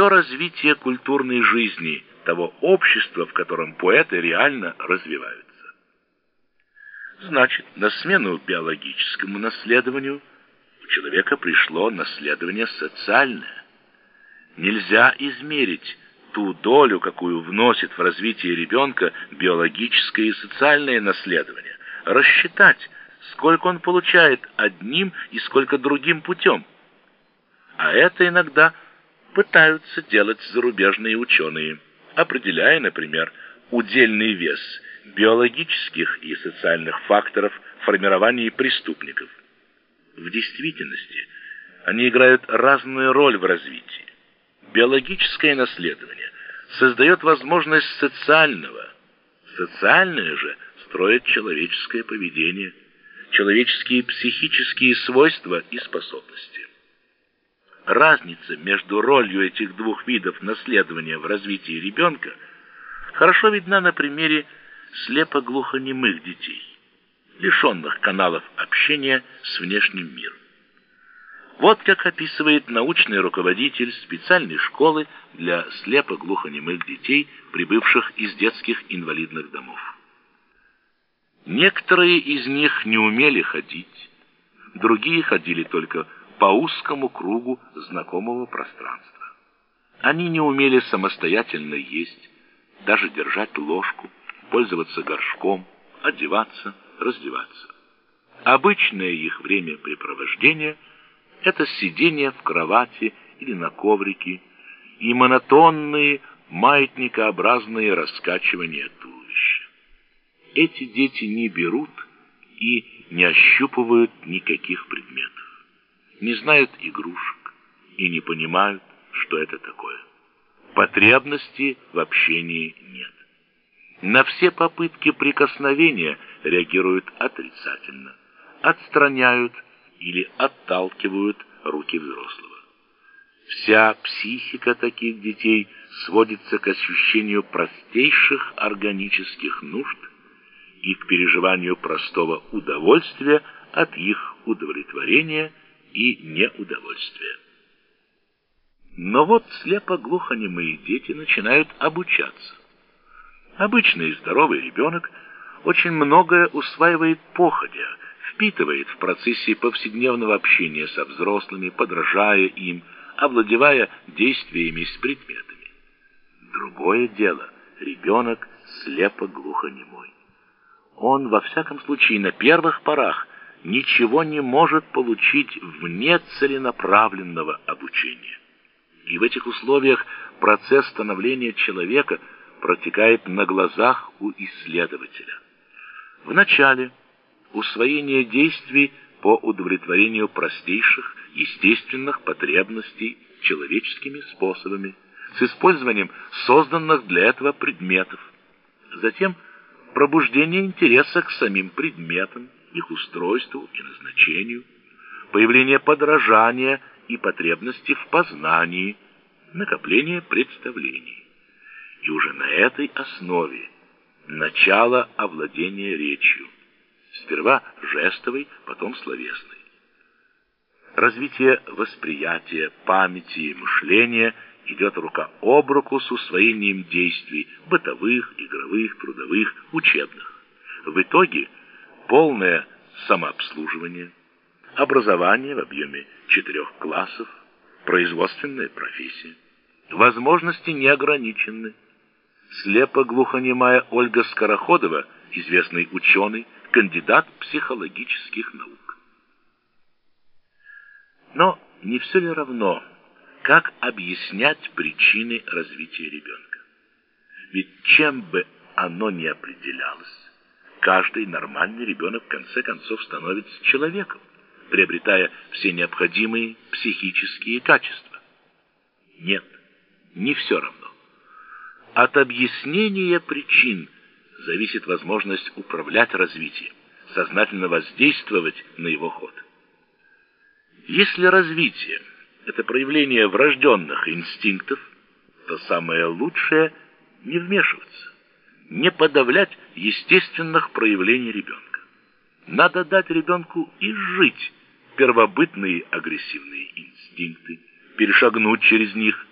все развитие культурной жизни того общества, в котором поэты реально развиваются. Значит, на смену биологическому наследованию у человека пришло наследование социальное. Нельзя измерить ту долю, какую вносит в развитие ребенка биологическое и социальное наследование, рассчитать, сколько он получает одним и сколько другим путем. А это иногда пытаются делать зарубежные ученые, определяя, например, удельный вес биологических и социальных факторов формирования преступников. В действительности они играют разную роль в развитии. Биологическое наследование создает возможность социального, социальное же строит человеческое поведение, человеческие психические свойства и способности. Разница между ролью этих двух видов наследования в развитии ребенка хорошо видна на примере слепо-глухонемых детей, лишенных каналов общения с внешним миром. Вот как описывает научный руководитель специальной школы для слепо-глухонемых детей, прибывших из детских инвалидных домов. Некоторые из них не умели ходить, другие ходили только по узкому кругу знакомого пространства. Они не умели самостоятельно есть, даже держать ложку, пользоваться горшком, одеваться, раздеваться. Обычное их времяпрепровождение – это сидение в кровати или на коврике и монотонные маятникообразные раскачивания туловища. Эти дети не берут и не ощупывают никаких предметов не знают игрушек и не понимают, что это такое. Потребности в общении нет. На все попытки прикосновения реагируют отрицательно, отстраняют или отталкивают руки взрослого. Вся психика таких детей сводится к ощущению простейших органических нужд и к переживанию простого удовольствия от их удовлетворения и неудовольствие. Но вот слепо-глухонемые дети начинают обучаться. Обычный здоровый ребенок очень многое усваивает походя, впитывает в процессе повседневного общения со взрослыми, подражая им, овладевая действиями с предметами. Другое дело — ребенок слепо-глухонемой. Он, во всяком случае, на первых порах ничего не может получить вне целенаправленного обучения. И в этих условиях процесс становления человека протекает на глазах у исследователя. Вначале усвоение действий по удовлетворению простейших естественных потребностей человеческими способами с использованием созданных для этого предметов. Затем пробуждение интереса к самим предметам, их устройству и назначению, появление подражания и потребности в познании, накопление представлений. И уже на этой основе начало овладения речью, сперва жестовой, потом словесной. Развитие восприятия, памяти и мышления идет рука об руку с усвоением действий бытовых, игровых, трудовых, учебных. В итоге – полное самообслуживание, образование в объеме четырех классов, производственная профессия. Возможности не ограничены. Слепо-глухонемая Ольга Скороходова, известный ученый, кандидат психологических наук. Но не все ли равно, как объяснять причины развития ребенка? Ведь чем бы оно ни определялось, каждый нормальный ребенок в конце концов становится человеком, приобретая все необходимые психические качества. Нет, не все равно. От объяснения причин зависит возможность управлять развитием, сознательно воздействовать на его ход. Если развитие – это проявление врожденных инстинктов, то самое лучшее – не вмешиваться не подавлять естественных проявлений ребенка. Надо дать ребенку изжить первобытные агрессивные инстинкты, перешагнуть через них